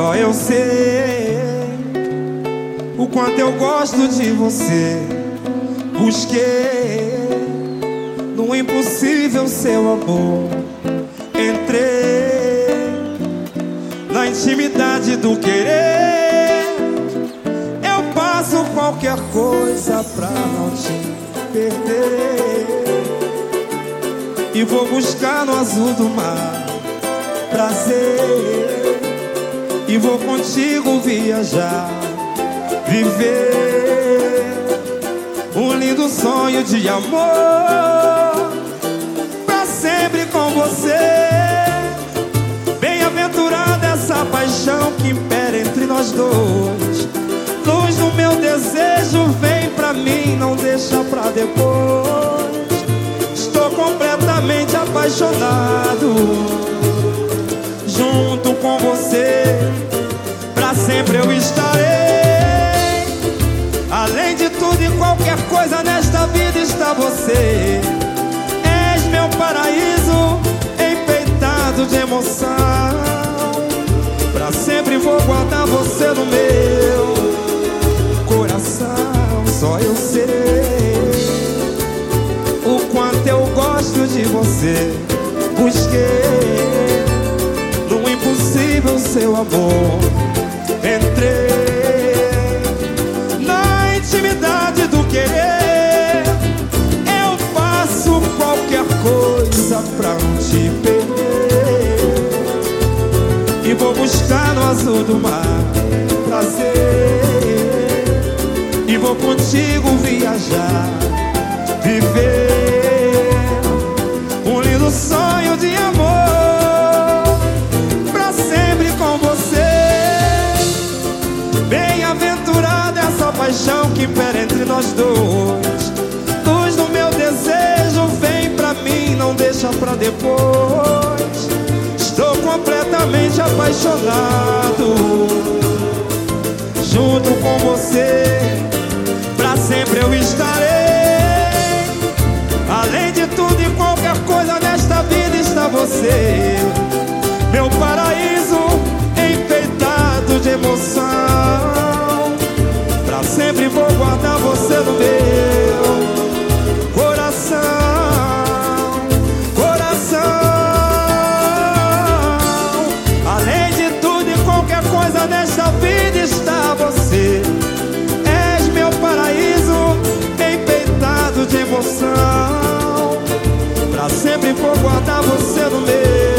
Só eu sei o quanto eu gosto de você. Busquei no impossível seu amor. Entrei na intimidade do querer. Eu passo qualquer coisa pra não te perder. E vou buscar no azul do mar prazer e vou contigo viajar, viver um lindo sonho de amor pra sempre com você. Bem-aventurada essa paixão que impera entre nós dois. Luz do meu desejo, vem pra mim, não deixa pra depois. Estou completamente apaixonado sempre eu estarei. Além de tudo e qualquer coisa nesta vida está você. És meu paraíso, enfeitado de emoção. Pra sempre vou guardar você no meu coração. Só eu sei o quanto eu gosto de você. Busquei impossível seu amor. Intimidade do querer. Eu faço qualquer coisa pra não te perder. E vou buscar no azul do mar prazer. E vou contigo viajar, viver um lindo sonho de amor. Nós dois. Luz do meu desejo, vem pra mim, não deixa pra depois. Estou completamente apaixonado. Junto com você, pra sempre eu estarei. Além de tudo e qualquer coisa nesta vida está você. só nesta vida está você. És meu paraíso, enfeitado de emoção. Pra sempre vou guardar você no meu.